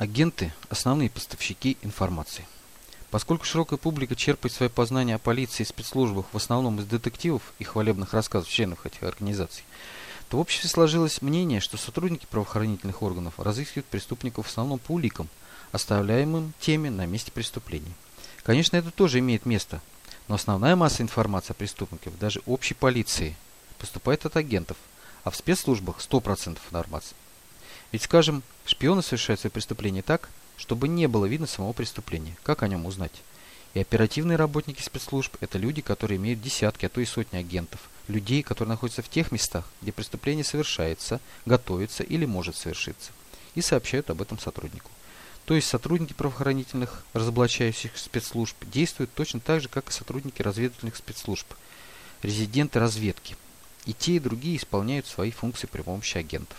Агенты – основные поставщики информации. Поскольку широкая публика черпает свои познания о полиции и спецслужбах в основном из детективов и хвалебных рассказов членов этих организаций, то в обществе сложилось мнение, что сотрудники правоохранительных органов разыскивают преступников в основном по уликам, оставляемым теми на месте преступления. Конечно, это тоже имеет место, но основная масса информации о преступниках, даже общей полиции, поступает от агентов, а в спецслужбах 100% информации. Ведь, скажем, шпионы совершают свои преступления так, чтобы не было видно самого преступления. Как о нем узнать? И оперативные работники спецслужб – это люди, которые имеют десятки, а то и сотни агентов. Людей, которые находятся в тех местах, где преступление совершается, готовится или может совершиться. И сообщают об этом сотруднику. То есть сотрудники правоохранительных разоблачающих спецслужб действуют точно так же, как и сотрудники разведывательных спецслужб, резиденты разведки. И те, и другие исполняют свои функции при помощи агентов.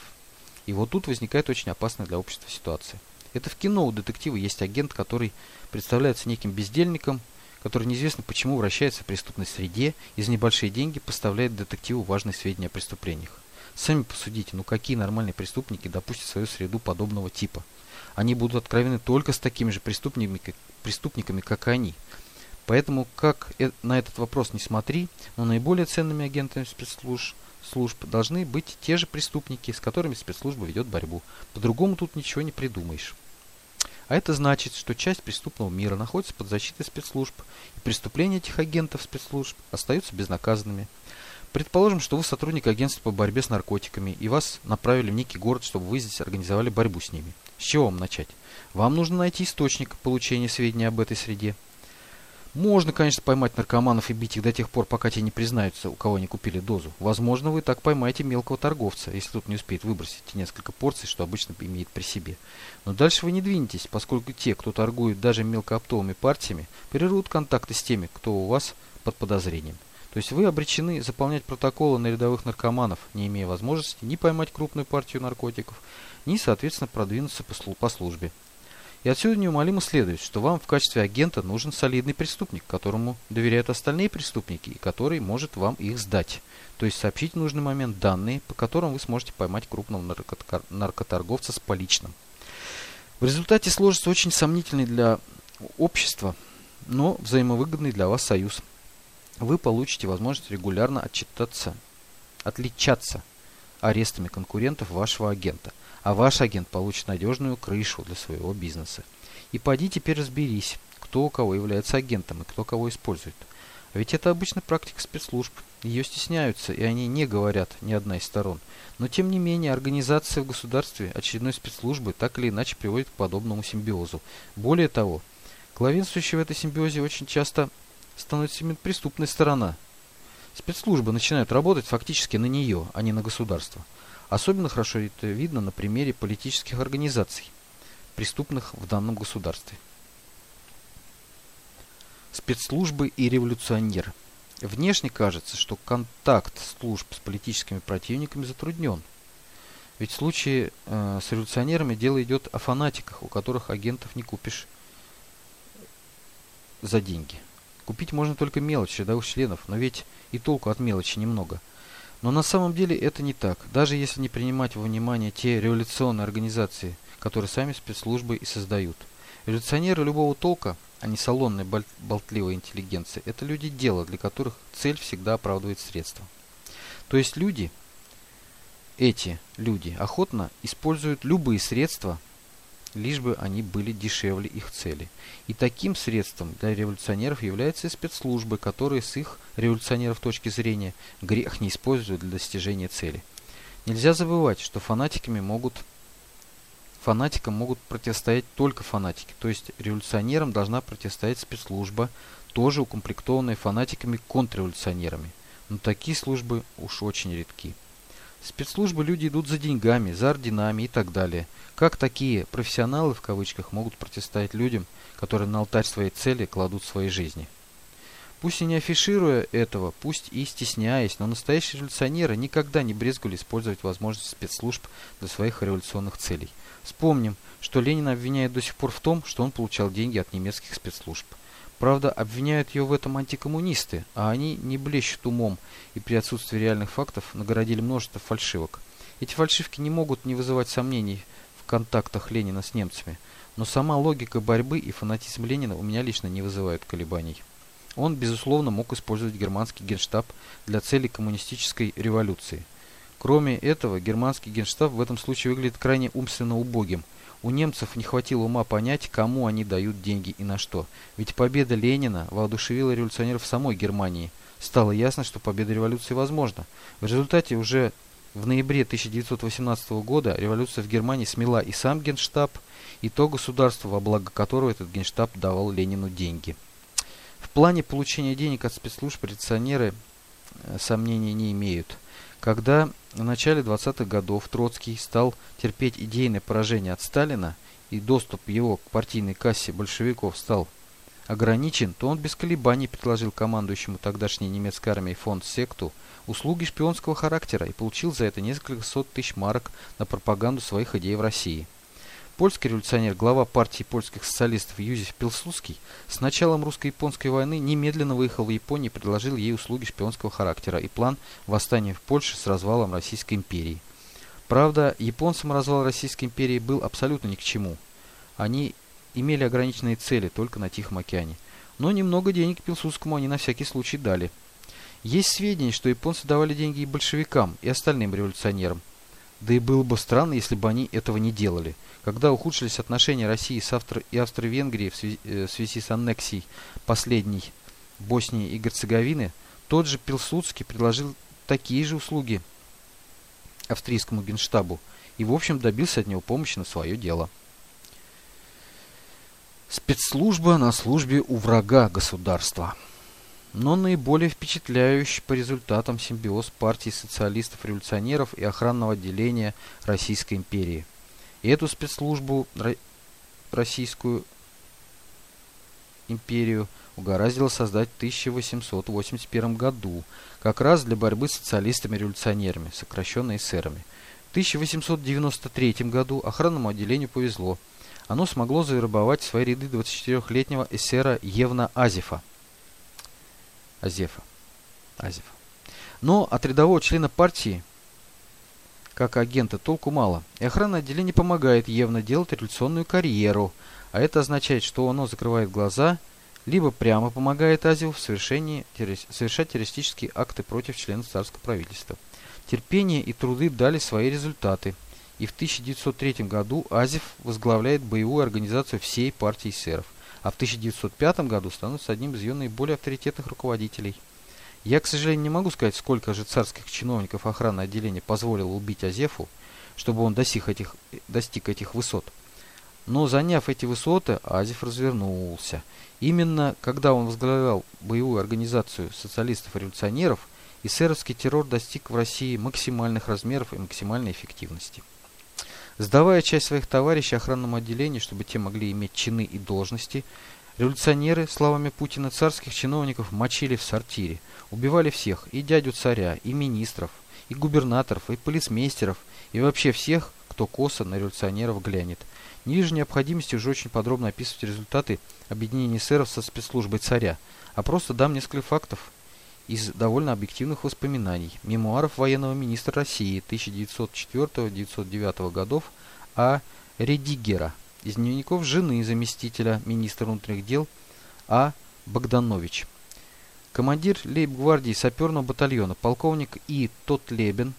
И вот тут возникает очень опасная для общества ситуация. Это в кино у детектива есть агент, который представляется неким бездельником, который неизвестно почему вращается в преступной среде и за небольшие деньги поставляет детективу важные сведения о преступлениях. Сами посудите, ну какие нормальные преступники допустят свою среду подобного типа? Они будут откровенны только с такими же преступниками, как, преступниками, как они. Поэтому, как э, на этот вопрос не смотри, но наиболее ценными агентами спецслужб служб должны быть те же преступники, с которыми спецслужба ведет борьбу. По-другому тут ничего не придумаешь. А это значит, что часть преступного мира находится под защитой спецслужб, и преступления этих агентов спецслужб остаются безнаказанными. Предположим, что вы сотрудник агентства по борьбе с наркотиками, и вас направили в некий город, чтобы вы здесь организовали борьбу с ними. С чего вам начать? Вам нужно найти источник получения сведений об этой среде. Можно, конечно, поймать наркоманов и бить их до тех пор, пока те не признаются, у кого они купили дозу. Возможно, вы так поймаете мелкого торговца, если тот не успеет выбросить несколько порций, что обычно имеет при себе. Но дальше вы не двинетесь, поскольку те, кто торгует даже мелкооптовыми партиями, прервут контакты с теми, кто у вас под подозрением. То есть вы обречены заполнять протоколы на рядовых наркоманов, не имея возможности ни поймать крупную партию наркотиков, ни, соответственно, продвинуться по службе. И отсюда неумолимо следует, что вам в качестве агента нужен солидный преступник, которому доверяют остальные преступники, и который может вам их сдать. То есть сообщить в нужный момент данные, по которым вы сможете поймать крупного наркоторговца с поличным. В результате сложится очень сомнительный для общества, но взаимовыгодный для вас союз. Вы получите возможность регулярно отчитаться, отличаться арестами конкурентов вашего агента а ваш агент получит надежную крышу для своего бизнеса. И поди теперь разберись, кто у кого является агентом и кто кого использует. А ведь это обычная практика спецслужб. Ее стесняются, и они не говорят ни одна из сторон. Но тем не менее, организация в государстве очередной спецслужбы так или иначе приводит к подобному симбиозу. Более того, главенствующей в этой симбиозе очень часто становится именно преступная сторона. Спецслужбы начинают работать фактически на нее, а не на государство. Особенно хорошо это видно на примере политических организаций, преступных в данном государстве. Спецслужбы и революционер. Внешне кажется, что контакт служб с политическими противниками затруднен. Ведь в случае э, с революционерами дело идет о фанатиках, у которых агентов не купишь за деньги. Купить можно только мелочь рядовых членов, но ведь и толку от мелочи немного – но на самом деле это не так, даже если не принимать во внимание те революционные организации, которые сами спецслужбы и создают. Революционеры любого толка, а не салонная болтливая интеллигенция, это люди дела, для которых цель всегда оправдывает средства. То есть люди, эти люди, охотно используют любые средства – лишь бы они были дешевле их цели. И таким средством для революционеров являются спецслужбы, которые с их революционеров точки зрения грех не используют для достижения цели. Нельзя забывать, что фанатиками могут фанатикам могут противостоять только фанатики, то есть революционерам должна противостоять спецслужба, тоже укомплектованная фанатиками-контрреволюционерами. Но такие службы уж очень редки. Спецслужбы люди идут за деньгами, за орденами и так далее. Как такие «профессионалы» в кавычках могут противостоять людям, которые на алтарь своей цели кладут свои жизни? Пусть и не афишируя этого, пусть и стесняясь, но настоящие революционеры никогда не брезгули использовать возможности спецслужб для своих революционных целей. Вспомним, что Ленин обвиняет до сих пор в том, что он получал деньги от немецких спецслужб. Правда, обвиняют ее в этом антикоммунисты, а они не блещут умом и при отсутствии реальных фактов нагородили множество фальшивок. Эти фальшивки не могут не вызывать сомнений в контактах Ленина с немцами, но сама логика борьбы и фанатизм Ленина у меня лично не вызывают колебаний. Он, безусловно, мог использовать германский генштаб для целей коммунистической революции. Кроме этого, германский генштаб в этом случае выглядит крайне умственно убогим. У немцев не хватило ума понять, кому они дают деньги и на что. Ведь победа Ленина воодушевила революционеров самой Германии. Стало ясно, что победа революции возможна. В результате уже в ноябре 1918 года революция в Германии смела и сам генштаб, и то государство, во благо которого этот генштаб давал Ленину деньги. В плане получения денег от спецслужб революционеры э, сомнений не имеют. Когда в начале 20-х годов Троцкий стал терпеть идейное поражение от Сталина и доступ его к партийной кассе большевиков стал ограничен, то он без колебаний предложил командующему тогдашней немецкой армией фонд Секту услуги шпионского характера и получил за это несколько сот тысяч марок на пропаганду своих идей в России. Польский революционер, глава партии польских социалистов Юзеф Пилсудский с началом русско-японской войны немедленно выехал в Японию и предложил ей услуги шпионского характера и план восстания в Польше с развалом Российской империи. Правда, японцам развал Российской империи был абсолютно ни к чему. Они имели ограниченные цели только на Тихом океане. Но немного денег Пилсудскому они на всякий случай дали. Есть сведения, что японцы давали деньги и большевикам, и остальным революционерам. Да и было бы странно, если бы они этого не делали – когда ухудшились отношения России с Австро- и Австро-Венгрией в э, в связи с аннексией последней Боснии и Герцеговины, тот же Пилсудский предложил такие же услуги австрийскому генштабу и, в общем, добился от него помощи на свое дело. Спецслужба на службе у врага государства. Но наиболее впечатляющий по результатам симбиоз партии социалистов-революционеров и охранного отделения Российской империи. И эту спецслужбу Российскую империю угораздило создать в 1881 году, как раз для борьбы с социалистами-революционерами, сокращенно эсерами. В 1893 году охранному отделению повезло. Оно смогло завербовать в свои ряды 24-летнего эсера Евна Азефа. Азефа. Азефа. Но от рядового члена партии как агента толку мало, и охранное отделение помогает Евно делать революционную карьеру, а это означает, что оно закрывает глаза, либо прямо помогает Азеву в совершении, совершать террористические акты против членов царского правительства. Терпение и труды дали свои результаты, и в 1903 году Азев возглавляет боевую организацию всей партии эсеров, а в 1905 году становится одним из ее наиболее авторитетных руководителей – я, к сожалению, не могу сказать, сколько же царских чиновников охраны отделения позволило убить Азефу, чтобы он достиг этих, достиг этих высот. Но заняв эти высоты, Азеф развернулся. Именно когда он возглавлял боевую организацию социалистов-революционеров, эсеровский террор достиг в России максимальных размеров и максимальной эффективности. Сдавая часть своих товарищей охранному отделению, чтобы те могли иметь чины и должности, революционеры, словами Путина, царских чиновников мочили в сортире – Убивали всех, и дядю царя, и министров, и губернаторов, и полицмейстеров, и вообще всех, кто косо на революционеров глянет. Не вижу необходимости уже очень подробно описывать результаты объединения эсеров со спецслужбой царя, а просто дам несколько фактов из довольно объективных воспоминаний, мемуаров военного министра России 1904-1909 годов А. Редигера, из дневников жены заместителя министра внутренних дел А. Богданович. Командир лейб-гвардии саперного батальона полковник И. Тотлебен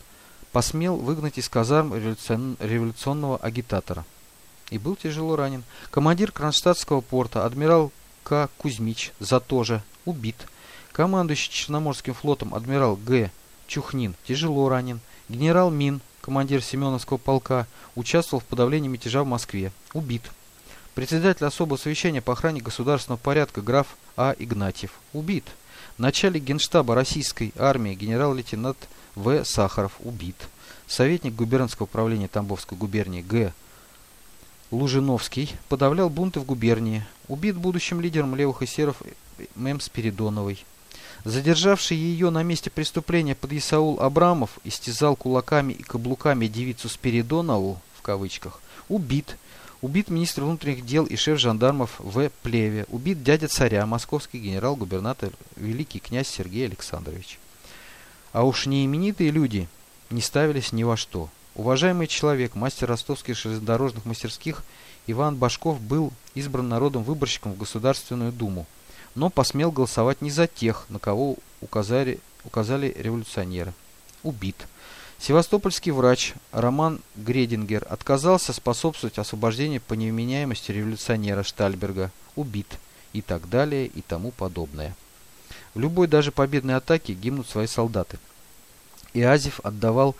посмел выгнать из казарм революционного агитатора и был тяжело ранен. Командир Кронштадтского порта адмирал К. Кузьмич за то же убит. Командующий Черноморским флотом адмирал Г. Чухнин тяжело ранен. Генерал Мин, командир Семеновского полка, участвовал в подавлении мятежа в Москве. Убит. Председатель особого совещания по охране государственного порядка граф А. Игнатьев. Убит. Начальник генштаба российской армии генерал-лейтенант В. Сахаров убит. Советник губернского управления Тамбовской губернии Г. Лужиновский подавлял бунты в губернии. Убит будущим лидером левых эсеров М. Спиридоновой. Задержавший ее на месте преступления под Исаул Абрамов истязал кулаками и каблуками девицу Спиридонову, в кавычках, убит Убит министр внутренних дел и шеф жандармов В. Плеве. Убит дядя царя, московский генерал-губернатор, великий князь Сергей Александрович. А уж не именитые люди не ставились ни во что. Уважаемый человек, мастер ростовских железнодорожных мастерских Иван Башков был избран народом выборщиком в Государственную Думу, но посмел голосовать не за тех, на кого указали, указали революционеры. Убит. Севастопольский врач Роман Гредингер отказался способствовать освобождению по невменяемости революционера Штальберга. Убит. И так далее, и тому подобное. В любой даже победной атаке гибнут свои солдаты. Иазев отдавал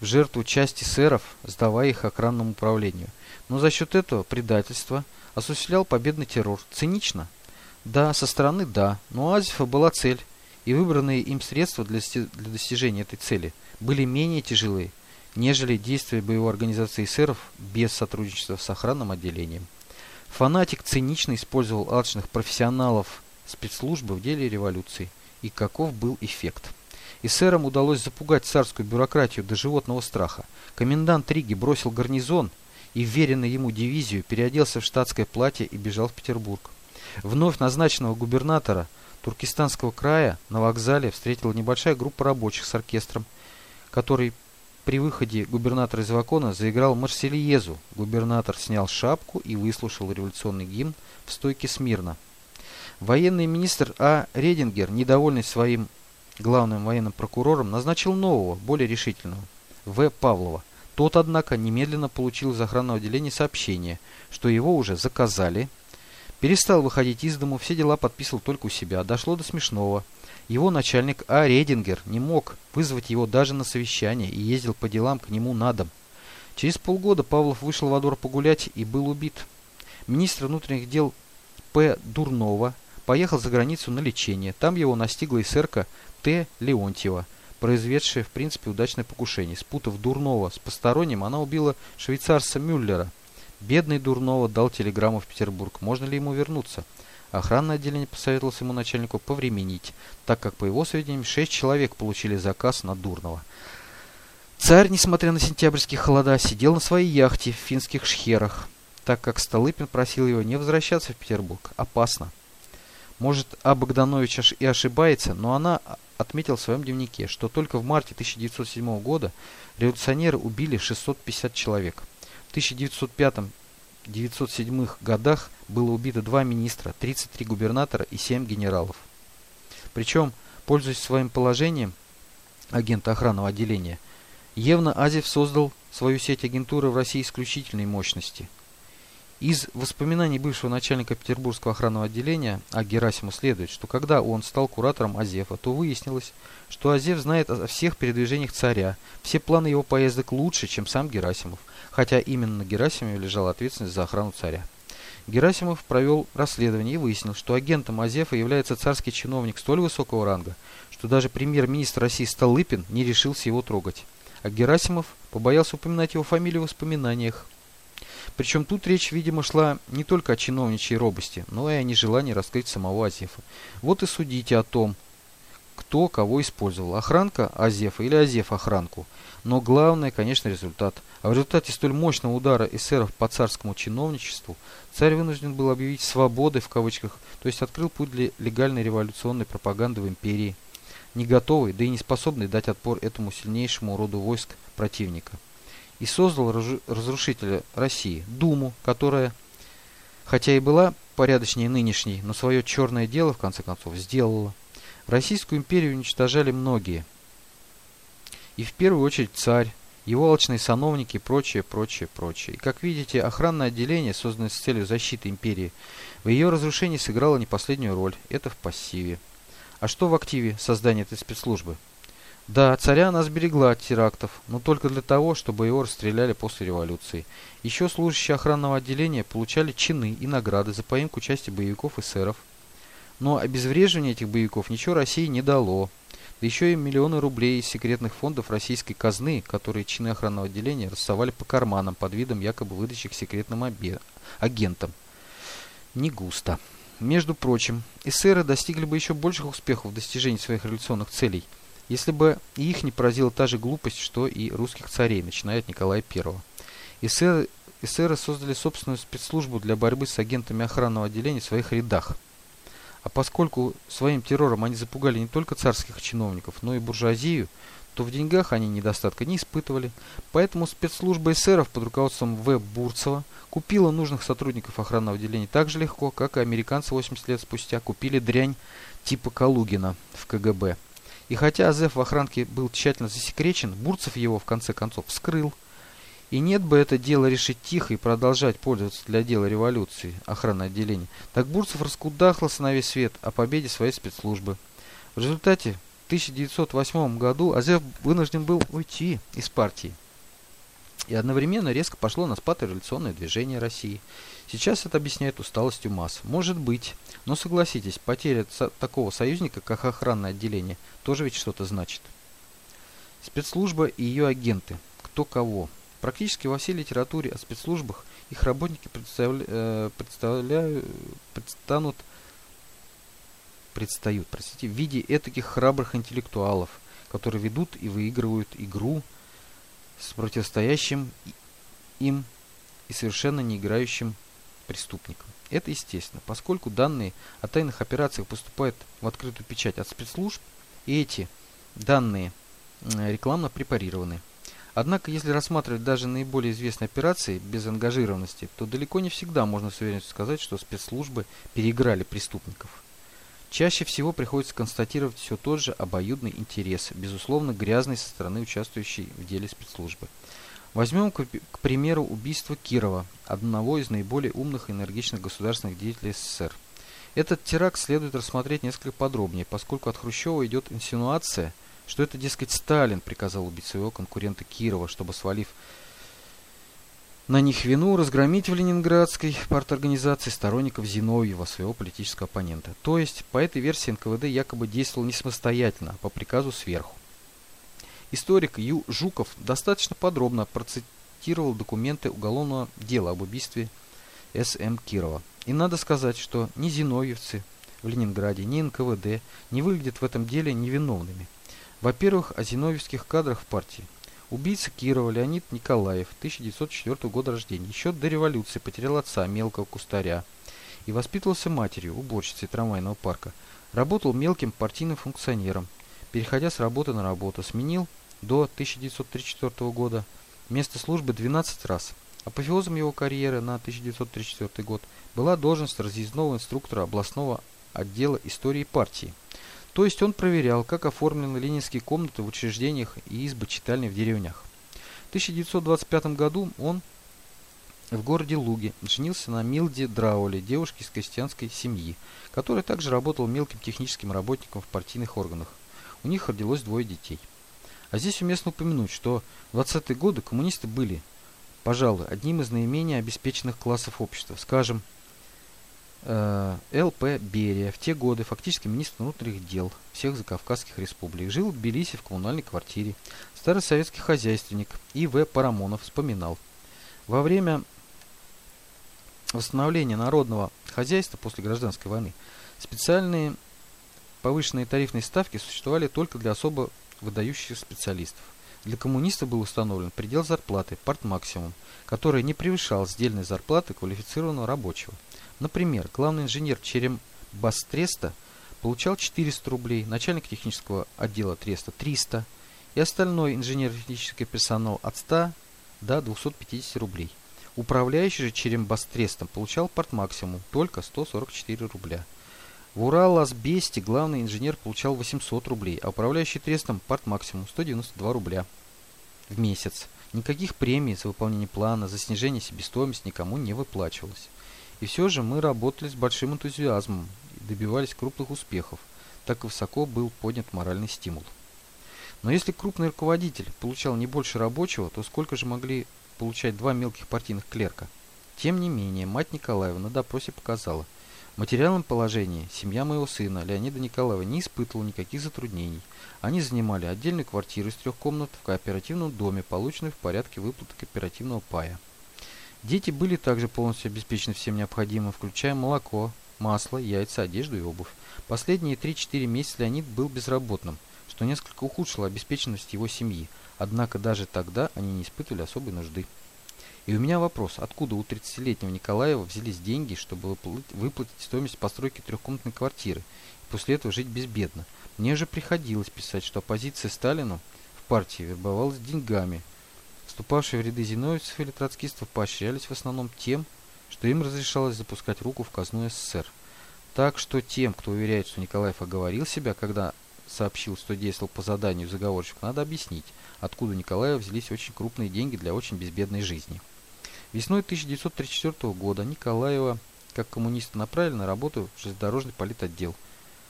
в жертву части сэров, сдавая их охранному управлению. Но за счет этого предательства осуществлял победный террор. Цинично? Да, со стороны да, но у Азефа была цель, и выбранные им средства для, для достижения этой цели были менее тяжелые, нежели действия боевой организации сэров без сотрудничества с охранным отделением. Фанатик цинично использовал алчных профессионалов спецслужбы в деле революции. И каков был эффект? Эсерам удалось запугать царскую бюрократию до животного страха. Комендант Риги бросил гарнизон и вверенный ему дивизию переоделся в штатское платье и бежал в Петербург. Вновь назначенного губернатора Туркестанского края на вокзале встретила небольшая группа рабочих с оркестром, который при выходе губернатора из Вакона заиграл Марсельезу. Губернатор снял шапку и выслушал революционный гимн в стойке смирно. Военный министр А. Редингер, недовольный своим главным военным прокурором, назначил нового, более решительного, В. Павлова. Тот, однако, немедленно получил из охранного отделения сообщение, что его уже заказали. Перестал выходить из дому, все дела подписывал только у себя. Дошло до смешного. Его начальник А. Редингер не мог вызвать его даже на совещание и ездил по делам к нему на дом. Через полгода Павлов вышел во двор погулять и был убит. Министр внутренних дел П. Дурнова поехал за границу на лечение. Там его настигла эсерка Т. Леонтьева, произведшая в принципе удачное покушение. Спутав Дурнова с посторонним, она убила швейцарца Мюллера. Бедный Дурнова дал телеграмму в Петербург. Можно ли ему вернуться? Охранное отделение посоветовалось ему начальнику повременить, так как, по его сведениям, шесть человек получили заказ на Дурнова. Царь, несмотря на сентябрьские холода, сидел на своей яхте в финских шхерах, так как Столыпин просил его не возвращаться в Петербург. Опасно. Может, А. Богданович и ошибается, но она отметила в своем дневнике, что только в марте 1907 года революционеры убили 650 человек. В 1905-1907 годах было убито два министра, 33 губернатора и 7 генералов. Причем, пользуясь своим положением агента охранного отделения, Евна Азев создал свою сеть агентуры в России исключительной мощности – из воспоминаний бывшего начальника Петербургского охранного отделения А. Герасиму следует, что когда он стал куратором Азефа, то выяснилось, что Азеф знает о всех передвижениях царя, все планы его поездок лучше, чем сам Герасимов, хотя именно на Герасимове лежала ответственность за охрану царя. Герасимов провел расследование и выяснил, что агентом Азефа является царский чиновник столь высокого ранга, что даже премьер-министр России Столыпин не решился его трогать. А Герасимов побоялся упоминать его фамилию в воспоминаниях. Причем тут речь, видимо, шла не только о чиновничьей робости, но и о нежелании раскрыть самого Азефа. Вот и судите о том, кто кого использовал. Охранка Азефа или Азеф охранку. Но главное, конечно, результат. А в результате столь мощного удара эсеров по царскому чиновничеству царь вынужден был объявить «свободой» в кавычках, то есть открыл путь для легальной революционной пропаганды в империи, не готовый, да и не способный дать отпор этому сильнейшему роду войск противника и создал разрушителя России, Думу, которая, хотя и была порядочнее нынешней, но свое черное дело, в конце концов, сделала. Российскую империю уничтожали многие. И в первую очередь царь, его алчные сановники и прочее, прочее, прочее. И как видите, охранное отделение, созданное с целью защиты империи, в ее разрушении сыграло не последнюю роль. Это в пассиве. А что в активе создания этой спецслужбы? Да, царя она сберегла от терактов, но только для того, чтобы его расстреляли после революции. Еще служащие охранного отделения получали чины и награды за поимку части боевиков и сэров. Но обезвреживание этих боевиков ничего России не дало. Да еще и миллионы рублей из секретных фондов российской казны, которые чины охранного отделения рассовали по карманам под видом якобы выдачи к секретным агентам. Не густо. Между прочим, эсеры достигли бы еще больших успехов в достижении своих революционных целей – если бы их не поразила та же глупость, что и русских царей, начиная от Николая I. Эсеры, эсеры создали собственную спецслужбу для борьбы с агентами охранного отделения в своих рядах. А поскольку своим террором они запугали не только царских чиновников, но и буржуазию, то в деньгах они недостатка не испытывали, поэтому спецслужба эсеров под руководством В. Бурцева купила нужных сотрудников охранного отделения так же легко, как и американцы 80 лет спустя купили дрянь типа Калугина в КГБ. И хотя Азеф в охранке был тщательно засекречен, Бурцев его в конце концов вскрыл. И нет бы это дело решить тихо и продолжать пользоваться для дела революции, охранное отделение, так Бурцев раскудахлался на весь свет о победе своей спецслужбы. В результате в 1908 году Азеф вынужден был уйти из партии. И одновременно резко пошло на спад революционное движение России. Сейчас это объясняет усталостью масс. Может быть, но согласитесь, потеря со такого союзника, как охранное отделение, тоже ведь что-то значит. Спецслужба и ее агенты. Кто кого. Практически во всей литературе о спецслужбах их работники представля, э, представляют, предстанут, предстают простите, в виде этаких храбрых интеллектуалов, которые ведут и выигрывают игру с противостоящим им и совершенно не играющим преступником. Это естественно, поскольку данные о тайных операциях поступают в открытую печать от спецслужб, и эти данные рекламно препарированы. Однако, если рассматривать даже наиболее известные операции без ангажированности, то далеко не всегда можно с уверенностью сказать, что спецслужбы переиграли преступников. Чаще всего приходится констатировать все тот же обоюдный интерес, безусловно грязный со стороны участвующей в деле спецслужбы. Возьмем, к, примеру, убийство Кирова, одного из наиболее умных и энергичных государственных деятелей СССР. Этот теракт следует рассмотреть несколько подробнее, поскольку от Хрущева идет инсинуация, что это, дескать, Сталин приказал убить своего конкурента Кирова, чтобы, свалив на них вину, разгромить в Ленинградской парторганизации сторонников Зиновьева, своего политического оппонента. То есть, по этой версии НКВД якобы действовал не самостоятельно, а по приказу сверху. Историк Ю. Жуков достаточно подробно процитировал документы уголовного дела об убийстве С.М. Кирова. И надо сказать, что ни зиновьевцы в Ленинграде, ни НКВД не выглядят в этом деле невиновными. Во-первых, о зиновьевских кадрах в партии. Убийца Кирова Леонид Николаев, 1904 года рождения, еще до революции потерял отца, мелкого кустаря, и воспитывался матерью, уборщицей трамвайного парка. Работал мелким партийным функционером. Переходя с работы на работу, сменил до 1934 года место службы 12 раз. Апофеозом его карьеры на 1934 год была должность разъездного инструктора областного отдела истории партии. То есть он проверял, как оформлены ленинские комнаты в учреждениях и избы читальни в деревнях. В 1925 году он в городе Луги женился на Милде Драуле, девушке из крестьянской семьи, которая также работала мелким техническим работником в партийных органах. У них родилось двое детей. А здесь уместно упомянуть, что в 20-е годы коммунисты были, пожалуй, одним из наименее обеспеченных классов общества. Скажем, ЛП Берия в те годы фактически министр внутренних дел всех закавказских республик. Жил в Тбилиси в коммунальной квартире. Старый советский хозяйственник И.В. Парамонов вспоминал. Во время восстановления народного хозяйства после гражданской войны специальные повышенные тарифные ставки существовали только для особо выдающихся специалистов. Для коммунистов был установлен предел зарплаты, партмаксимум, который не превышал сдельной зарплаты квалифицированного рабочего. Например, главный инженер Черембастреста получал 400 рублей, начальник технического отдела Треста 300 и остальной инженер-технический персонал от 100 до 250 рублей. Управляющий же Черембастрестом получал партмаксимум только 144 рубля. В Урал-Асбесте главный инженер получал 800 рублей, а управляющий трестом парт максимум 192 рубля в месяц. Никаких премий за выполнение плана, за снижение себестоимости никому не выплачивалось. И все же мы работали с большим энтузиазмом и добивались крупных успехов, так и высоко был поднят моральный стимул. Но если крупный руководитель получал не больше рабочего, то сколько же могли получать два мелких партийных клерка? Тем не менее, мать Николаева на допросе показала, в материальном положении семья моего сына, Леонида Николаева, не испытывала никаких затруднений. Они занимали отдельную квартиру из трех комнат в кооперативном доме, полученную в порядке выплаты кооперативного пая. Дети были также полностью обеспечены всем необходимым, включая молоко, масло, яйца, одежду и обувь. Последние 3-4 месяца Леонид был безработным, что несколько ухудшило обеспеченность его семьи, однако даже тогда они не испытывали особой нужды. И у меня вопрос, откуда у 30-летнего Николаева взялись деньги, чтобы выплатить стоимость постройки трехкомнатной квартиры, и после этого жить безбедно? Мне же приходилось писать, что оппозиция Сталину в партии вербовалась деньгами. Вступавшие в ряды зиновьевцев или троцкистов поощрялись в основном тем, что им разрешалось запускать руку в казну СССР. Так что тем, кто уверяет, что Николаев оговорил себя, когда сообщил, что действовал по заданию заговорщика, надо объяснить, откуда Николаева взялись очень крупные деньги для очень безбедной жизни. Весной 1934 года Николаева, как коммуниста, направили на работу в железнодорожный политотдел.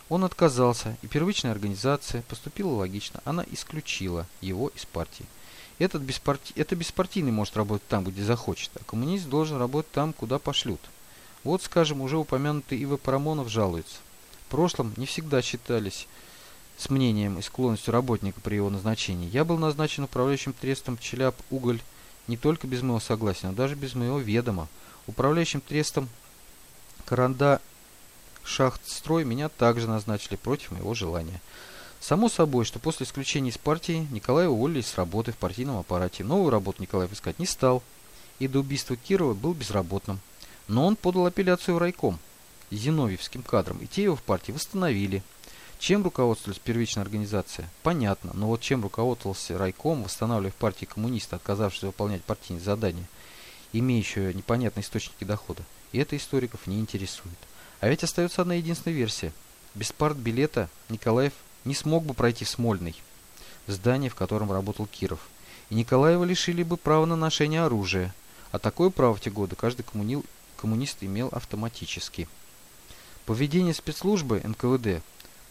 Он отказался, и первичная организация поступила логично, она исключила его из партии. Этот беспарти... Это беспартийный может работать там, где захочет, а коммунист должен работать там, куда пошлют. Вот, скажем, уже упомянутый Ива Парамонов жалуется. В прошлом не всегда считались с мнением и склонностью работника при его назначении. Я был назначен управляющим трестом Челяб Уголь не только без моего согласия, но даже без моего ведома. Управляющим трестом Каранда Шахтстрой меня также назначили против моего желания. Само собой, что после исключения из партии Николая уволили с работы в партийном аппарате. Новую работу Николаев искать не стал, и до убийства Кирова был безработным. Но он подал апелляцию в райком зиновьевским кадрам, и те его в партии восстановили – чем руководствовалась первичная организация? Понятно, но вот чем руководствовался райком, восстанавливая в партии коммуниста, отказавшись выполнять партийные задания, имеющие непонятные источники дохода? И это историков не интересует. А ведь остается одна единственная версия. Без партбилета Николаев не смог бы пройти в Смольный, здание, в котором работал Киров. И Николаева лишили бы права на ношение оружия. А такое право в те годы каждый коммунил, коммунист имел автоматически. Поведение спецслужбы НКВД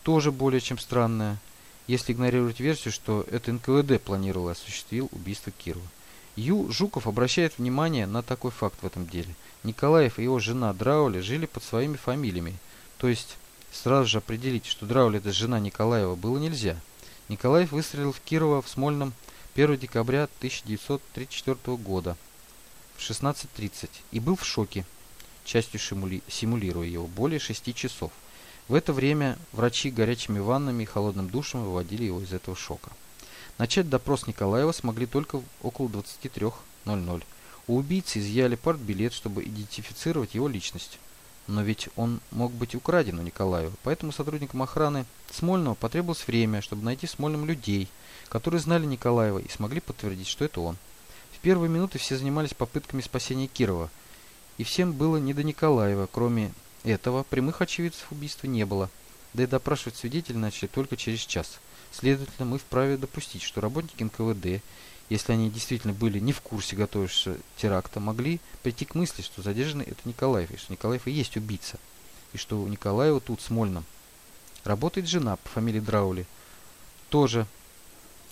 тоже более чем странная, если игнорировать версию, что это НКВД планировал и осуществил убийство Кирова. Ю. Жуков обращает внимание на такой факт в этом деле. Николаев и его жена Драули жили под своими фамилиями, то есть сразу же определить, что Драули это жена Николаева, было нельзя. Николаев выстрелил в Кирова в Смольном 1 декабря 1934 года в 16.30 и был в шоке, частью симулируя его, более 6 часов. В это время врачи горячими ваннами и холодным душем выводили его из этого шока. Начать допрос Николаева смогли только около 23.00. У убийцы изъяли партбилет, чтобы идентифицировать его личность. Но ведь он мог быть украден у Николаева, поэтому сотрудникам охраны Смольного потребовалось время, чтобы найти Смольным людей, которые знали Николаева и смогли подтвердить, что это он. В первые минуты все занимались попытками спасения Кирова, и всем было не до Николаева, кроме этого прямых очевидцев убийства не было, да и допрашивать свидетелей начали только через час. Следовательно, мы вправе допустить, что работники НКВД, если они действительно были не в курсе готовившегося теракта, могли прийти к мысли, что задержанный это Николаев, и что Николаев и есть убийца, и что у Николаева тут, в Смольном, работает жена по фамилии Драули, тоже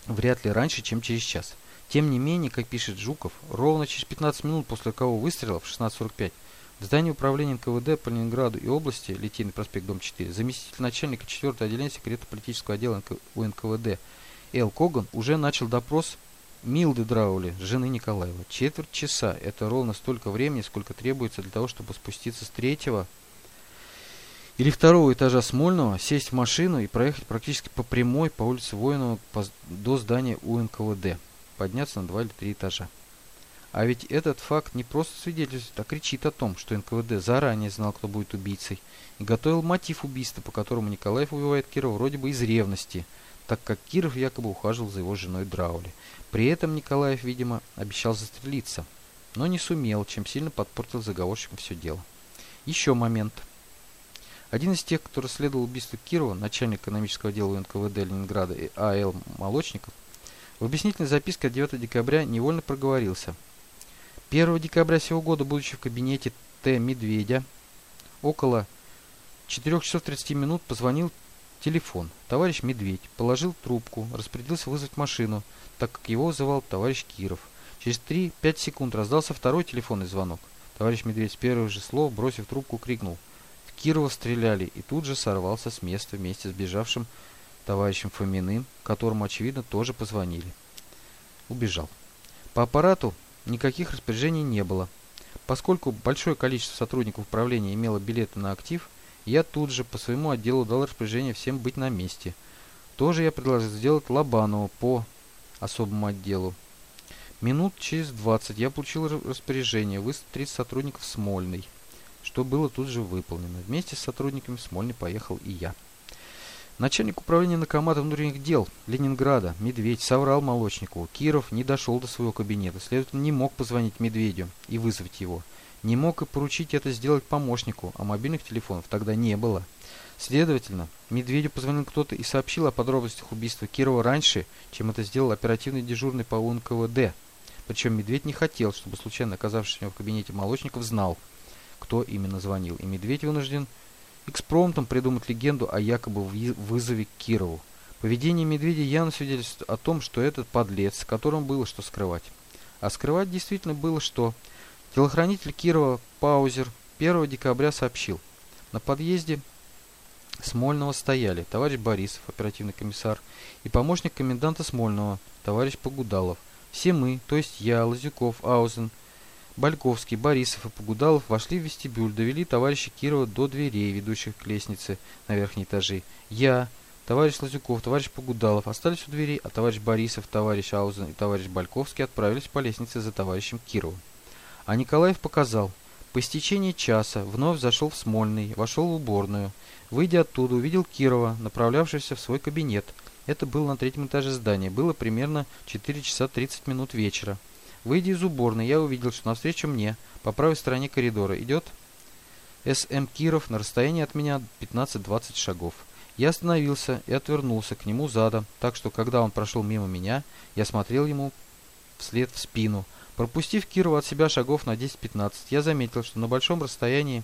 вряд ли раньше, чем через час. Тем не менее, как пишет Жуков, ровно через 15 минут после кого выстрела в 16.45 в здании управления НКВД по Ленинграду и области, Литейный проспект, дом 4, заместитель начальника 4 отделения секрета политического отдела у НКВД Эл Коган уже начал допрос Милды Драули, жены Николаева. Четверть часа – это ровно столько времени, сколько требуется для того, чтобы спуститься с третьего или второго этажа Смольного, сесть в машину и проехать практически по прямой по улице Воинова до здания УНКВД, подняться на два или три этажа. А ведь этот факт не просто свидетельствует, а кричит о том, что НКВД заранее знал, кто будет убийцей, и готовил мотив убийства, по которому Николаев убивает Кирова вроде бы из ревности, так как Киров якобы ухаживал за его женой Драули. При этом Николаев, видимо, обещал застрелиться, но не сумел, чем сильно подпортил заговорщикам все дело. Еще момент. Один из тех, кто расследовал убийство Кирова, начальник экономического отдела НКВД Ленинграда А.Л. Молочников, в объяснительной записке от 9 декабря невольно проговорился – 1 декабря сего года, будучи в кабинете Т. Медведя, около 4 часов 30 минут позвонил телефон. Товарищ Медведь положил трубку, распорядился вызвать машину, так как его вызывал товарищ Киров. Через 3-5 секунд раздался второй телефонный звонок. Товарищ Медведь с первых же слов, бросив трубку, крикнул «В Кирова стреляли!» и тут же сорвался с места вместе с бежавшим товарищем Фоминым, которому, очевидно, тоже позвонили. Убежал. По аппарату Никаких распоряжений не было. Поскольку большое количество сотрудников управления имело билеты на актив, я тут же по своему отделу дал распоряжение всем быть на месте. Тоже я предложил сделать Лобанову по особому отделу. Минут через 20 я получил распоряжение выставить 30 сотрудников Смольной, что было тут же выполнено. Вместе с сотрудниками Смольной поехал и я. Начальник управления Наркомата внутренних дел Ленинграда, Медведь, соврал Молочникову. Киров не дошел до своего кабинета, следовательно, не мог позвонить Медведю и вызвать его. Не мог и поручить это сделать помощнику, а мобильных телефонов тогда не было. Следовательно, Медведю позвонил кто-то и сообщил о подробностях убийства Кирова раньше, чем это сделал оперативный дежурный по УНКВД. Причем Медведь не хотел, чтобы случайно оказавшийся в кабинете Молочников знал, кто именно звонил, и Медведь вынужден экспромтом придумать легенду о якобы вызове Кирову. Поведение медведя явно свидетельствует о том, что этот подлец, которому было что скрывать. А скрывать действительно было что. Телохранитель Кирова Паузер 1 декабря сообщил. На подъезде Смольного стояли товарищ Борисов, оперативный комиссар, и помощник коменданта Смольного, товарищ Погудалов. Все мы, то есть я, Лазюков, Аузен, Бальковский, Борисов и Погудалов вошли в вестибюль, довели товарища Кирова до дверей, ведущих к лестнице на верхние этажи. Я, товарищ Лазюков, товарищ Погудалов остались у дверей, а товарищ Борисов, товарищ Аузен и товарищ Бальковский отправились по лестнице за товарищем Кировым. А Николаев показал. По истечении часа вновь зашел в Смольный, вошел в уборную. Выйдя оттуда, увидел Кирова, направлявшегося в свой кабинет. Это было на третьем этаже здания. Было примерно 4 часа 30 минут вечера. Выйдя из уборной, я увидел, что навстречу мне, по правой стороне коридора, идет С.М. Киров на расстоянии от меня 15-20 шагов. Я остановился и отвернулся к нему задом, так что, когда он прошел мимо меня, я смотрел ему вслед в спину. Пропустив Кирова от себя шагов на 10-15, я заметил, что на большом расстоянии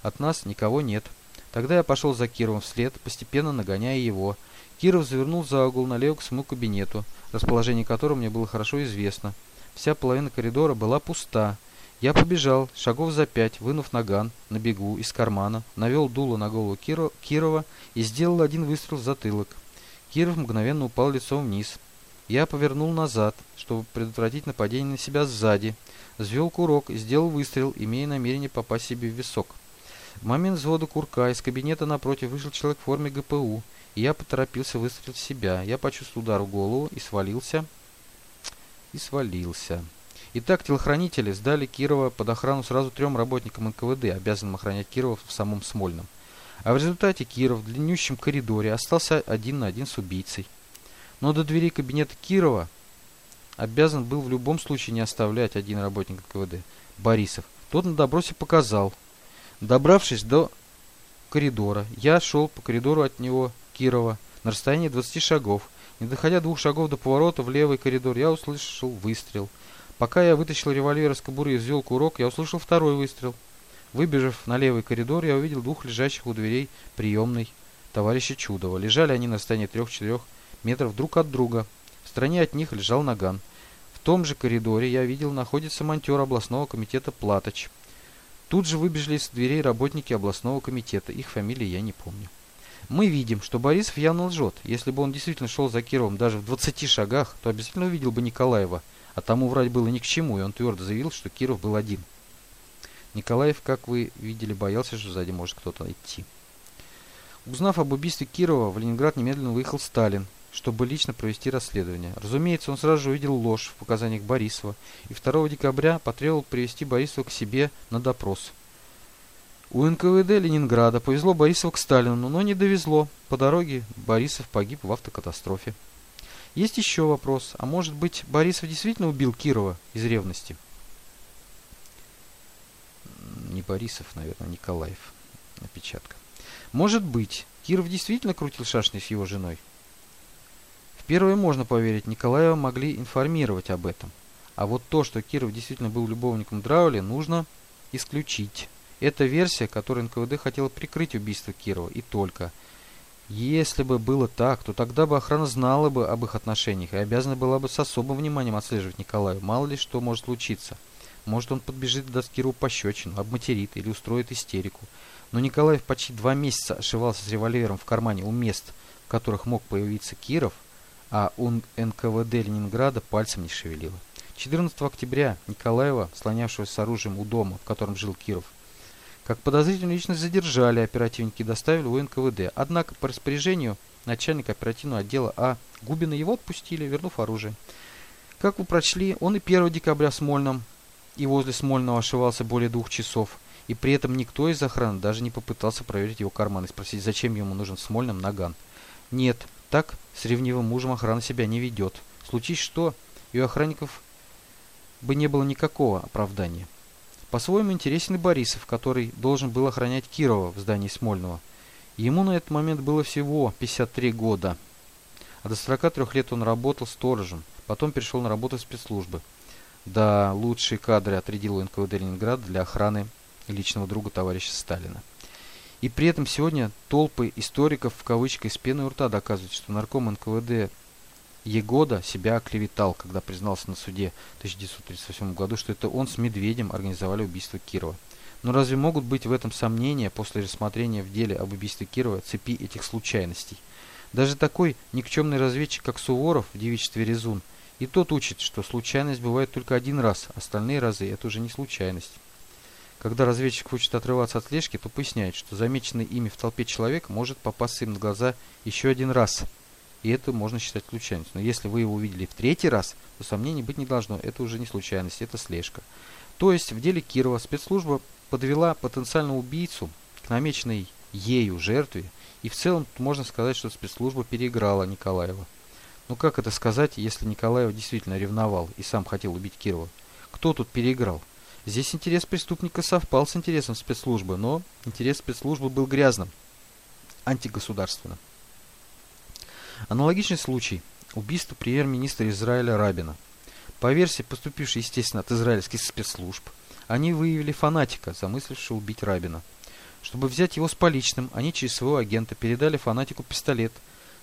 от нас никого нет. Тогда я пошел за Кировым вслед, постепенно нагоняя его. Киров завернул за угол налево к своему кабинету, расположение которого мне было хорошо известно. Вся половина коридора была пуста. Я побежал, шагов за пять, вынув наган на бегу из кармана, навел дуло на голову Киро, Кирова и сделал один выстрел в затылок. Киров мгновенно упал лицом вниз. Я повернул назад, чтобы предотвратить нападение на себя сзади, взвел курок сделал выстрел, имея намерение попасть себе в висок. В момент взвода курка из кабинета напротив вышел человек в форме ГПУ, и я поторопился выстрелить в себя. Я почувствовал удар в голову и свалился и свалился. Итак, телохранители сдали Кирова под охрану сразу трем работникам НКВД, обязанным охранять Кирова в самом Смольном. А в результате Киров в длиннющем коридоре остался один на один с убийцей. Но до двери кабинета Кирова обязан был в любом случае не оставлять один работник НКВД, Борисов. Тот на добросе показал. Добравшись до коридора, я шел по коридору от него, Кирова, на расстоянии 20 шагов, не доходя двух шагов до поворота в левый коридор, я услышал выстрел. Пока я вытащил револьвер из кобуры и взвел курок, я услышал второй выстрел. Выбежав на левый коридор, я увидел двух лежащих у дверей приемной товарища Чудова. Лежали они на расстоянии трех-четырех метров друг от друга. В стороне от них лежал наган. В том же коридоре я видел находится монтер областного комитета Платоч. Тут же выбежали из дверей работники областного комитета. Их фамилии я не помню. Мы видим, что Борисов явно лжет. Если бы он действительно шел за Кировым даже в 20 шагах, то обязательно увидел бы Николаева, а тому врать было ни к чему, и он твердо заявил, что Киров был один. Николаев, как вы видели, боялся, что сзади может кто-то идти. Узнав об убийстве Кирова, в Ленинград немедленно выехал Сталин, чтобы лично провести расследование. Разумеется, он сразу же увидел ложь в показаниях Борисова и 2 декабря потребовал привести Борисова к себе на допрос. У НКВД Ленинграда повезло Борисова к Сталину, но не довезло. По дороге Борисов погиб в автокатастрофе. Есть еще вопрос. А может быть, Борисов действительно убил Кирова из ревности? Не Борисов, наверное, Николаев. Опечатка. Может быть, Киров действительно крутил шашни с его женой? Первое можно поверить, Николаева могли информировать об этом. А вот то, что Киров действительно был любовником Драули, нужно исключить. Это версия, которой НКВД хотела прикрыть убийство Кирова, и только. Если бы было так, то тогда бы охрана знала бы об их отношениях и обязана была бы с особым вниманием отслеживать Николаю. Мало ли что может случиться. Может он подбежит даст Кирову пощечину, обматерит или устроит истерику. Но Николаев почти два месяца ошивался с револьвером в кармане у мест, в которых мог появиться Киров, а НКВД Ленинграда пальцем не шевелило. 14 октября Николаева, слонявшегося с оружием у дома, в котором жил Киров, как подозрительную личность задержали оперативники доставили в НКВД. Однако по распоряжению начальника оперативного отдела А. Губина его отпустили, вернув оружие. Как вы прочли, он и 1 декабря в Смольном и возле Смольного ошивался более двух часов. И при этом никто из охраны даже не попытался проверить его карман и спросить, зачем ему нужен в Смольном наган. Нет, так с ревнивым мужем охрана себя не ведет. Случись что, и у охранников бы не было никакого оправдания. По-своему интересен и Борисов, который должен был охранять Кирова в здании Смольного. Ему на этот момент было всего 53 года. А до 43 лет он работал сторожем, потом перешел на работу в спецслужбы. Да, лучшие кадры отрядил НКВД Ленинграда для охраны личного друга товарища Сталина. И при этом сегодня толпы историков в кавычках с пеной у рта доказывают, что нарком НКВД Егода себя оклеветал, когда признался на суде в 1938 году, что это он с Медведем организовали убийство Кирова. Но разве могут быть в этом сомнения после рассмотрения в деле об убийстве Кирова цепи этих случайностей? Даже такой никчемный разведчик, как Суворов в девичестве Резун, и тот учит, что случайность бывает только один раз, остальные разы это уже не случайность. Когда разведчик хочет отрываться от слежки, то поясняет, что замеченный ими в толпе человек может попасться им на глаза еще один раз – и это можно считать случайностью. Но если вы его увидели в третий раз, то сомнений быть не должно. Это уже не случайность, это слежка. То есть в деле Кирова спецслужба подвела потенциального убийцу к намеченной ею жертве, и в целом можно сказать, что спецслужба переиграла Николаева. Ну как это сказать, если Николаев действительно ревновал и сам хотел убить Кирова? Кто тут переиграл? Здесь интерес преступника совпал с интересом спецслужбы, но интерес спецслужбы был грязным, антигосударственным. Аналогичный случай – убийство премьер-министра Израиля Рабина. По версии, поступившей, естественно, от израильских спецслужб, они выявили фанатика, замыслившего убить Рабина. Чтобы взять его с поличным, они через своего агента передали фанатику пистолет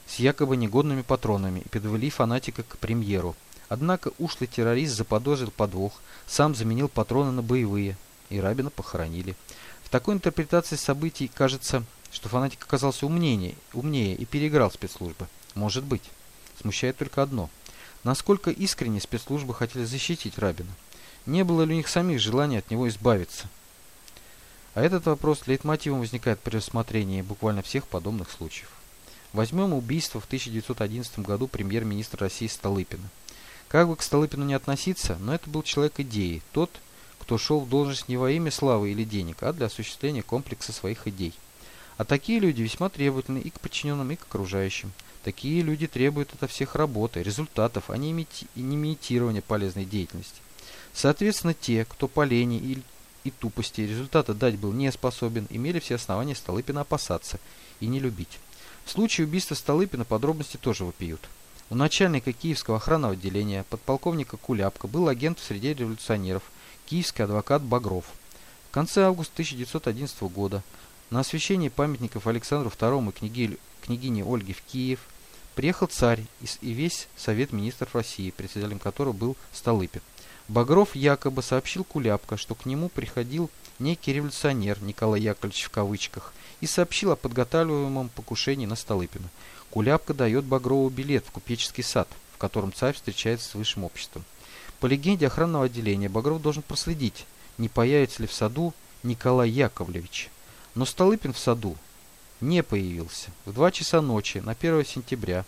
с якобы негодными патронами и подвели фанатика к премьеру. Однако ушлый террорист заподозрил подвох, сам заменил патроны на боевые, и Рабина похоронили. В такой интерпретации событий кажется, что фанатик оказался умнее, умнее и переиграл спецслужбы. Может быть. Смущает только одно. Насколько искренне спецслужбы хотели защитить Рабина? Не было ли у них самих желания от него избавиться? А этот вопрос лейтмотивом возникает при рассмотрении буквально всех подобных случаев. Возьмем убийство в 1911 году премьер-министра России Столыпина. Как бы к Столыпину не относиться, но это был человек идеи, тот, кто шел в должность не во имя славы или денег, а для осуществления комплекса своих идей. А такие люди весьма требовательны и к подчиненным, и к окружающим. Такие люди требуют от всех работы, результатов, а не, имити не имитирования полезной деятельности. Соответственно, те, кто по лени и, и тупости результата дать был не способен, имели все основания Столыпина опасаться и не любить. В случае убийства Столыпина подробности тоже вопиют. У начальника Киевского охранного отделения, подполковника Куляпка, был агент в среде революционеров, киевский адвокат Багров. В конце августа 1911 года на освящении памятников Александру II и княгине Ольге в Киев приехал царь и весь Совет Министров России, председателем которого был Столыпин. Багров якобы сообщил Куляпко, что к нему приходил некий революционер Николай Яковлевич в кавычках и сообщил о подготавливаемом покушении на Столыпина. Куляпка дает Багрову билет в купеческий сад, в котором царь встречается с высшим обществом. По легенде охранного отделения Багров должен проследить, не появится ли в саду Николай Яковлевич. Но Столыпин в саду не появился. В 2 часа ночи на 1 сентября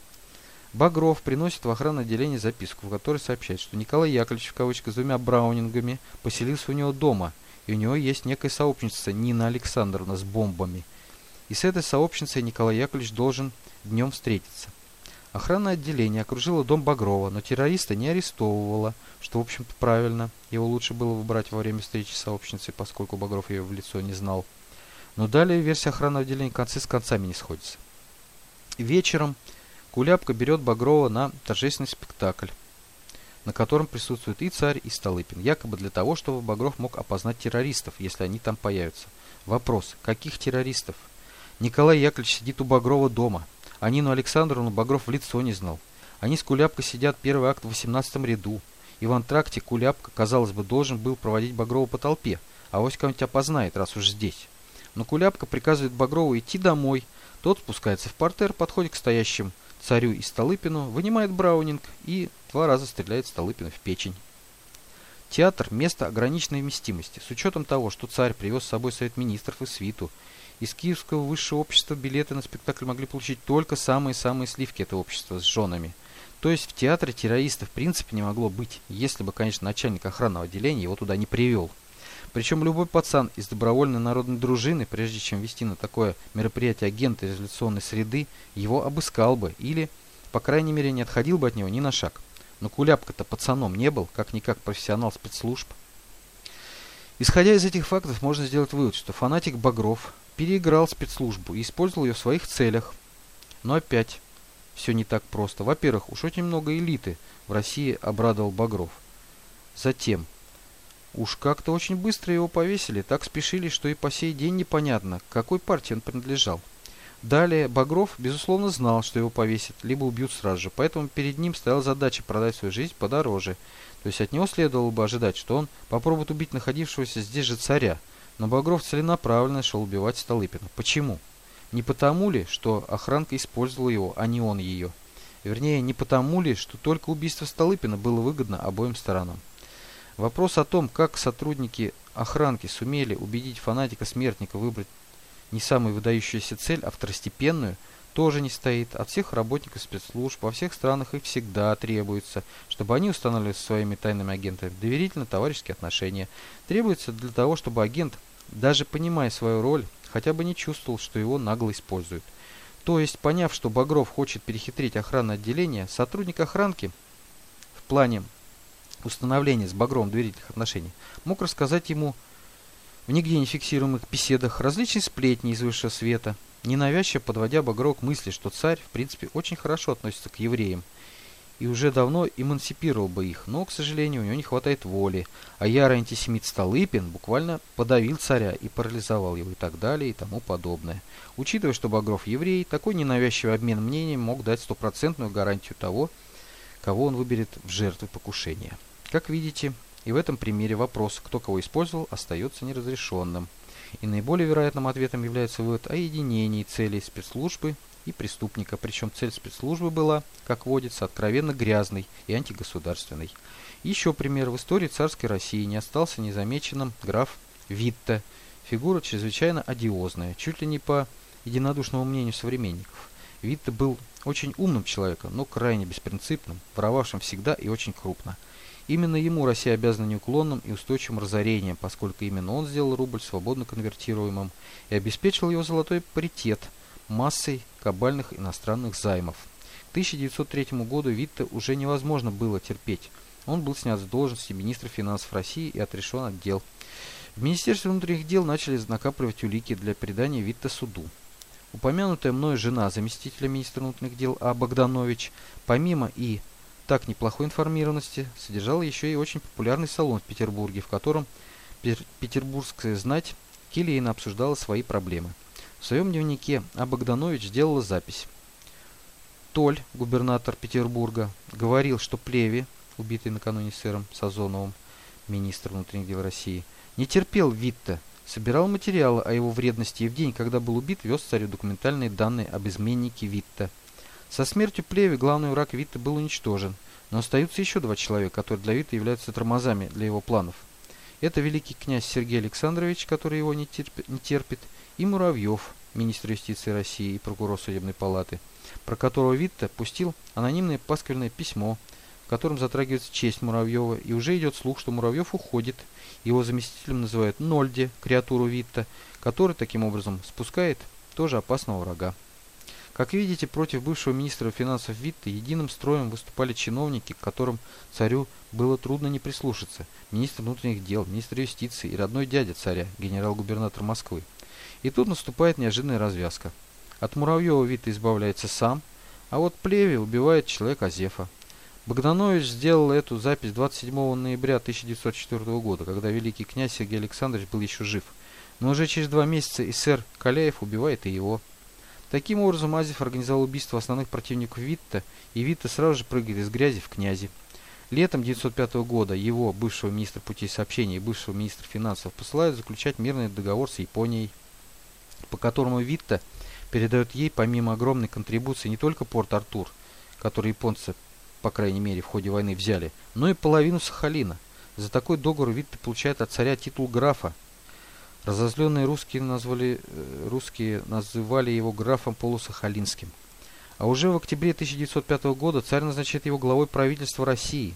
Багров приносит в охранное отделение записку, в которой сообщает, что Николай Яковлевич в кавычках с двумя браунингами поселился у него дома, и у него есть некая сообщница Нина Александровна с бомбами. И с этой сообщницей Николай Яковлевич должен днем встретиться. Охранное отделение окружило дом Багрова, но террориста не арестовывало, что, в общем-то, правильно. Его лучше было выбрать во время встречи с сообщницей, поскольку Багров ее в лицо не знал. Но далее версия охранного отделения концы с концами не сходится. Вечером Куляпка берет Багрова на торжественный спектакль, на котором присутствует и царь, и Столыпин, якобы для того, чтобы Багров мог опознать террористов, если они там появятся. Вопрос, каких террористов? Николай Яковлевич сидит у Багрова дома, а Нину Александровну Багров в лицо не знал. Они с Куляпкой сидят первый акт в 18 ряду, и в антракте Куляпка, казалось бы, должен был проводить Багрова по толпе, а вось кого-нибудь опознает, раз уж здесь. Но Куляпка приказывает Багрову идти домой. Тот спускается в портер, подходит к стоящим царю и Столыпину, вынимает браунинг и два раза стреляет Столыпину в печень. Театр – место ограниченной вместимости. С учетом того, что царь привез с собой совет министров и свиту, из Киевского высшего общества билеты на спектакль могли получить только самые-самые сливки этого общества с женами. То есть в театре террористов в принципе не могло быть, если бы, конечно, начальник охранного отделения его туда не привел. Причем любой пацан из добровольной народной дружины, прежде чем вести на такое мероприятие агента изоляционной среды, его обыскал бы или, по крайней мере, не отходил бы от него ни на шаг. Но Куляпка-то пацаном не был, как-никак профессионал спецслужб. Исходя из этих фактов, можно сделать вывод, что фанатик Багров переиграл спецслужбу и использовал ее в своих целях. Но опять, все не так просто. Во-первых, уж очень много элиты в России обрадовал Багров. Затем, уж как-то очень быстро его повесили, так спешили, что и по сей день непонятно, к какой партии он принадлежал. Далее, Багров, безусловно, знал, что его повесят, либо убьют сразу же, поэтому перед ним стояла задача продать свою жизнь подороже. То есть от него следовало бы ожидать, что он попробует убить находившегося здесь же царя. Но Багров целенаправленно шел убивать Столыпина. Почему? Не потому ли, что охранка использовала его, а не он ее? Вернее, не потому ли, что только убийство Столыпина было выгодно обоим сторонам? Вопрос о том, как сотрудники охранки сумели убедить фанатика-смертника выбрать не самую выдающуюся цель, а второстепенную, тоже не стоит. От всех работников спецслужб во всех странах их всегда требуется, чтобы они устанавливали со своими тайными агентами доверительно-товарищеские отношения. Требуется для того, чтобы агент, даже понимая свою роль, хотя бы не чувствовал, что его нагло используют. То есть, поняв, что Багров хочет перехитрить охранное отделение, сотрудник охранки в плане установления с Багровым доверительных отношений мог рассказать ему в нигде не фиксируемых беседах различные сплетни из высшего света, ненавязчиво подводя Багрова к мысли, что царь, в принципе, очень хорошо относится к евреям – и уже давно эмансипировал бы их, но, к сожалению, у него не хватает воли, а ярый антисемит Столыпин буквально подавил царя и парализовал его и так далее и тому подобное. Учитывая, что Багров еврей, такой ненавязчивый обмен мнением мог дать стопроцентную гарантию того, кого он выберет в жертвы покушения. Как видите, и в этом примере вопрос, кто кого использовал, остается неразрешенным. И наиболее вероятным ответом является вывод о единении целей спецслужбы и преступника, причем цель спецслужбы была, как водится, откровенно грязной и антигосударственной. Еще пример. В истории царской России не остался незамеченным граф Витте, фигура чрезвычайно одиозная, чуть ли не по единодушному мнению современников. Витте был очень умным человеком, но крайне беспринципным, воровавшим всегда и очень крупно. Именно ему Россия обязана неуклонным и устойчивым разорением, поскольку именно он сделал рубль свободно конвертируемым и обеспечил его золотой паритет – массой кабальных иностранных займов. К 1903 году Витте уже невозможно было терпеть. Он был снят с должности министра финансов России и отрешен от дел. В Министерстве внутренних дел начали накапливать улики для передания Витте суду. Упомянутая мною жена заместителя министра внутренних дел А. Богданович, помимо и так неплохой информированности, содержала еще и очень популярный салон в Петербурге, в котором петербургская знать келейно обсуждала свои проблемы. В своем дневнике А. Богданович сделала запись. Толь, губернатор Петербурга, говорил, что Плеви, убитый накануне сэром Сазоновым, министр внутренних дел России, не терпел Витта, собирал материалы о его вредности и в день, когда был убит, вез царю документальные данные об изменнике Витта. Со смертью Плеви главный враг Витта был уничтожен, но остаются еще два человека, которые для Витта являются тормозами для его планов. Это великий князь Сергей Александрович, который его не терпит, не терпит и Муравьев, министр юстиции России и прокурор судебной палаты, про которого Витте пустил анонимное пасквильное письмо, в котором затрагивается честь Муравьева, и уже идет слух, что Муравьев уходит. Его заместителем называют Нольде, креатуру Витта, который таким образом спускает тоже опасного врага. Как видите, против бывшего министра финансов Витта единым строем выступали чиновники, к которым царю было трудно не прислушаться. Министр внутренних дел, министр юстиции и родной дядя царя, генерал-губернатор Москвы. И тут наступает неожиданная развязка. От Муравьева Вита избавляется сам, а вот Плеви убивает человека Азефа. Богданович сделал эту запись 27 ноября 1904 года, когда великий князь Сергей Александрович был еще жив. Но уже через два месяца и сэр Каляев убивает и его. Таким образом, Азев организовал убийство основных противников Витта, и Витта сразу же прыгает из грязи в князи. Летом 1905 года его, бывшего министра путей сообщения и бывшего министра финансов, посылают заключать мирный договор с Японией по которому Витта передает ей помимо огромной контрибуции не только Порт-Артур, который японцы, по крайней мере, в ходе войны взяли, но и половину Сахалина. За такой договор Витта получает от царя титул графа. Разозленные русские, назвали, э, русские называли его графом полусахалинским. А уже в октябре 1905 года царь назначает его главой правительства России.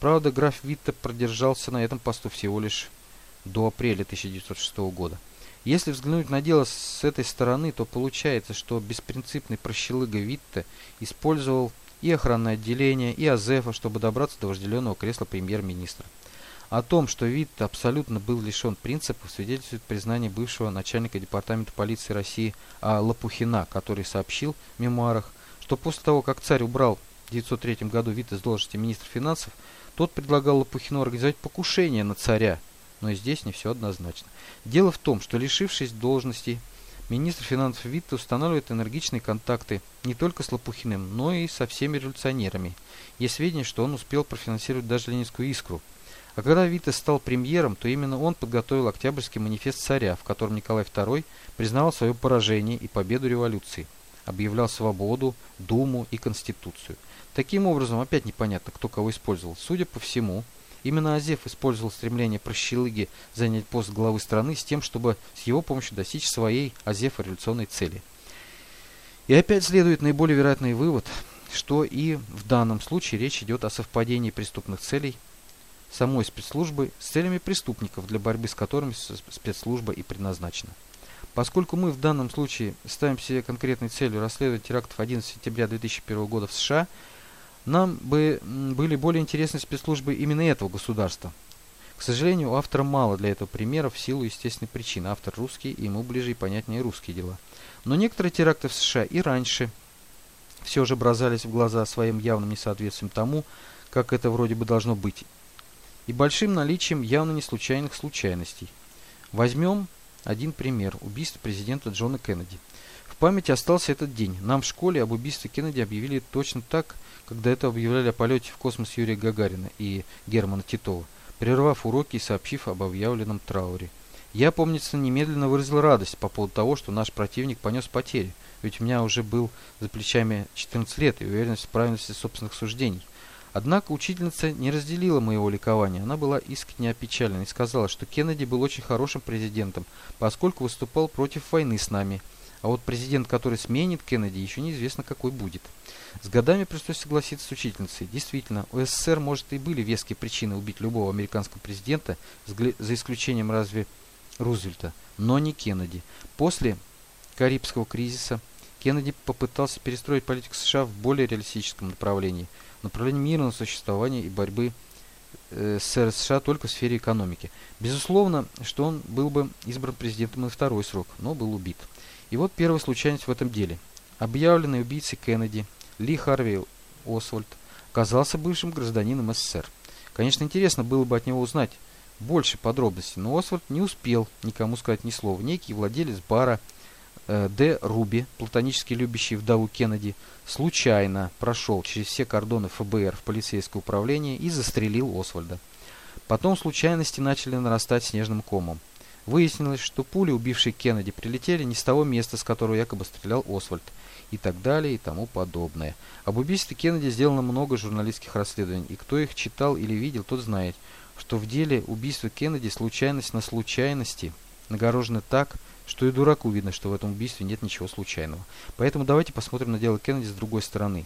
Правда, граф Витте продержался на этом посту всего лишь до апреля 1906 года. Если взглянуть на дело с этой стороны, то получается, что беспринципный прощелыга Витте использовал и охранное отделение, и Азефа, чтобы добраться до вожделенного кресла премьер-министра. О том, что Витте абсолютно был лишен принципов, свидетельствует признание бывшего начальника департамента полиции России А. Лопухина, который сообщил в мемуарах, что после того, как царь убрал в 1903 году Витте с должности министра финансов, тот предлагал Лопухину организовать покушение на царя. Но и здесь не все однозначно. Дело в том, что лишившись должности, министр финансов Витте устанавливает энергичные контакты не только с Лопухиным, но и со всеми революционерами. Есть сведения, что он успел профинансировать даже ленинскую искру – а когда Витте стал премьером, то именно он подготовил Октябрьский манифест царя, в котором Николай II признавал свое поражение и победу революции, объявлял свободу, Думу и Конституцию. Таким образом, опять непонятно, кто кого использовал. Судя по всему, именно Азеф использовал стремление Прощелыги занять пост главы страны с тем, чтобы с его помощью достичь своей Азефа революционной цели. И опять следует наиболее вероятный вывод, что и в данном случае речь идет о совпадении преступных целей самой спецслужбы с целями преступников, для борьбы с которыми спецслужба и предназначена. Поскольку мы в данном случае ставим себе конкретной целью расследовать терактов 11 сентября 2001 года в США, нам бы были более интересны спецслужбы именно этого государства. К сожалению, у автора мало для этого примеров в силу естественной причины. Автор русский, и ему ближе и понятнее русские дела. Но некоторые теракты в США и раньше все же бросались в глаза своим явным несоответствием тому, как это вроде бы должно быть, и большим наличием явно не случайных случайностей. Возьмем один пример – убийство президента Джона Кеннеди. Памяти остался этот день. Нам в школе об убийстве Кеннеди объявили точно так, когда это объявляли о полете в космос Юрия Гагарина и Германа Титова, прервав уроки и сообщив об объявленном трауре. Я, помнится, немедленно выразил радость по поводу того, что наш противник понес потери, ведь у меня уже был за плечами 14 лет и уверенность в правильности собственных суждений – Однако учительница не разделила моего ликования. Она была искренне опечалена и сказала, что Кеннеди был очень хорошим президентом, поскольку выступал против войны с нами. А вот президент, который сменит Кеннеди, еще неизвестно какой будет. С годами пришлось согласиться с учительницей. Действительно, у СССР, может, и были веские причины убить любого американского президента, за исключением разве Рузвельта, но не Кеннеди. После Карибского кризиса Кеннеди попытался перестроить политику США в более реалистическом направлении – направлении мирного существования и борьбы э, с США только в сфере экономики. Безусловно, что он был бы избран президентом на второй срок, но был убит. И вот первая случайность в этом деле. Объявленный убийцей Кеннеди Ли Харви Освальд оказался бывшим гражданином СССР. Конечно, интересно было бы от него узнать больше подробностей, но Освальд не успел никому сказать ни слова. Некий владелец бара – Э, Д. Руби, платонически любящий вдову Кеннеди, случайно прошел через все кордоны ФБР в полицейское управление и застрелил Освальда. Потом случайности начали нарастать снежным комом. Выяснилось, что пули, убившие Кеннеди, прилетели не с того места, с которого якобы стрелял Освальд, и так далее и тому подобное. Об убийстве Кеннеди сделано много журналистских расследований, и кто их читал или видел, тот знает, что в деле убийства Кеннеди случайность на случайности нагорожены так, что и дураку видно, что в этом убийстве нет ничего случайного. Поэтому давайте посмотрим на дело Кеннеди с другой стороны.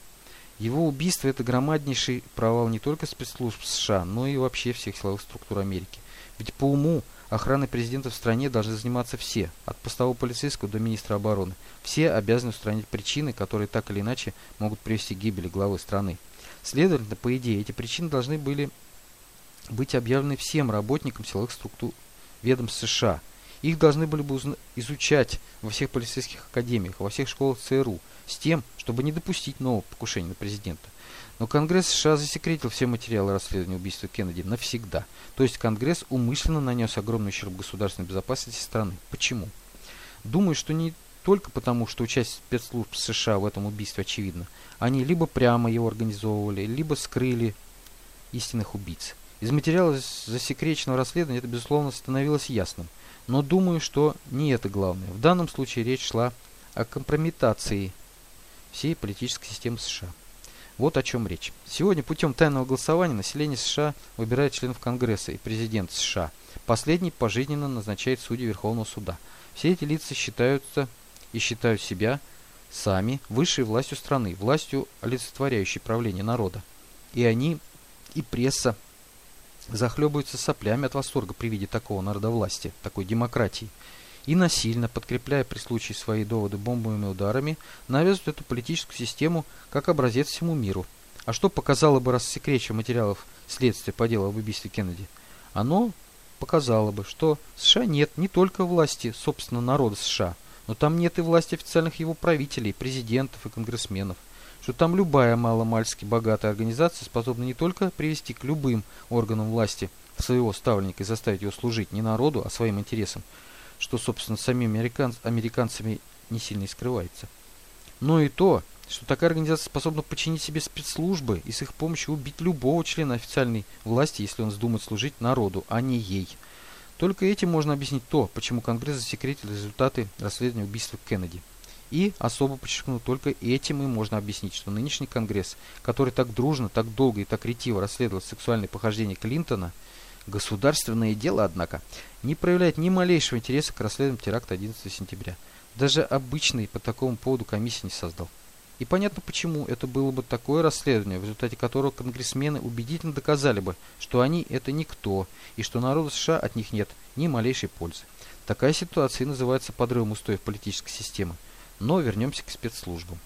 Его убийство – это громаднейший провал не только спецслужб США, но и вообще всех силовых структур Америки. Ведь по уму охраной президента в стране должны заниматься все, от постового полицейского до министра обороны. Все обязаны устранить причины, которые так или иначе могут привести к гибели главы страны. Следовательно, по идее, эти причины должны были быть объявлены всем работникам силовых структур ведомств США – их должны были бы изучать во всех полицейских академиях, во всех школах ЦРУ, с тем, чтобы не допустить нового покушения на президента. Но Конгресс США засекретил все материалы расследования убийства Кеннеди навсегда. То есть Конгресс умышленно нанес огромный ущерб государственной безопасности страны. Почему? Думаю, что не только потому, что участие спецслужб США в этом убийстве очевидно. Они либо прямо его организовывали, либо скрыли истинных убийц. Из материала засекреченного расследования это, безусловно, становилось ясным – но думаю, что не это главное. В данном случае речь шла о компрометации всей политической системы США. Вот о чем речь. Сегодня путем тайного голосования население США выбирает членов Конгресса и президент США. Последний пожизненно назначает судей Верховного суда. Все эти лица считаются и считают себя сами высшей властью страны, властью, олицетворяющей правление народа. И они, и пресса, захлебываются соплями от восторга при виде такого народовластия, такой демократии, и насильно, подкрепляя при случае свои доводы бомбовыми ударами, навязывают эту политическую систему как образец всему миру. А что показало бы рассекречивание материалов следствия по делу об убийстве Кеннеди? Оно показало бы, что США нет не только власти, собственно, народа США, но там нет и власти официальных его правителей, президентов и конгрессменов – что там любая маломальски богатая организация способна не только привести к любым органам власти своего ставленника и заставить его служить не народу, а своим интересам, что, собственно, самими американ... американцами не сильно и скрывается, но и то, что такая организация способна подчинить себе спецслужбы и с их помощью убить любого члена официальной власти, если он вздумает служить народу, а не ей. Только этим можно объяснить то, почему Конгресс засекретил результаты расследования убийства Кеннеди. И, особо подчеркну, только этим и можно объяснить, что нынешний Конгресс, который так дружно, так долго и так ретиво расследовал сексуальные похождения Клинтона, государственное дело, однако, не проявляет ни малейшего интереса к расследованию теракта 11 сентября. Даже обычный по такому поводу комиссии не создал. И понятно почему это было бы такое расследование, в результате которого конгрессмены убедительно доказали бы, что они это никто, и что народу США от них нет ни малейшей пользы. Такая ситуация называется подрывом устоев политической системы. Но вернемся к спецслужбам.